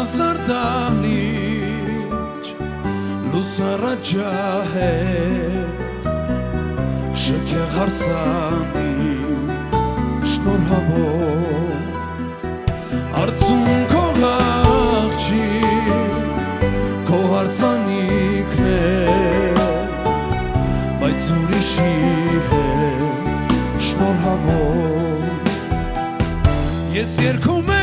հազար դահլիճ լույս առաջահե շքե հարսանի շնորհավոր արցուն քող աղջի քող արսանիքն է բայց ուրիշի հետ շնորհավոր ես երկում եմ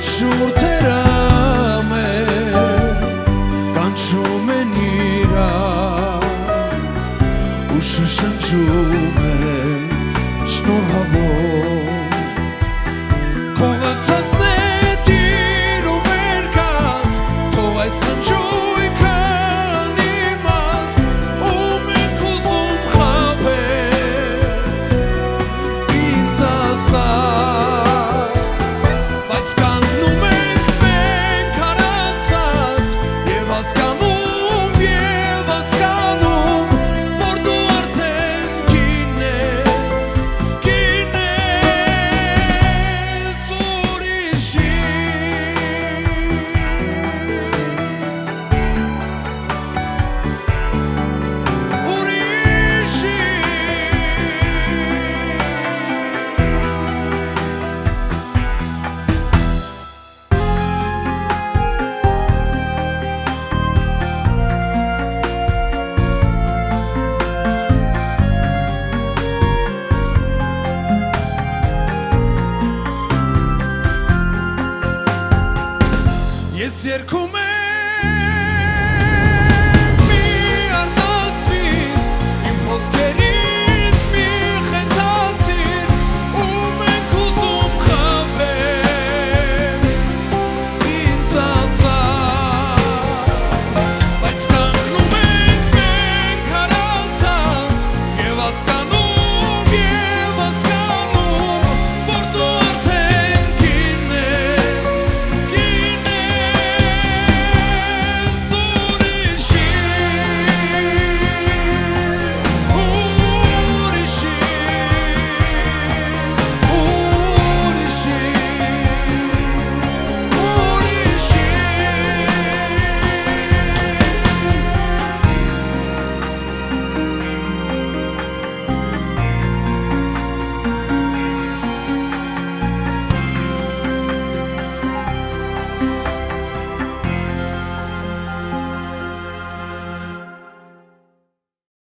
čurte rame Pančo menira Ušešan čume Ես երկում եմ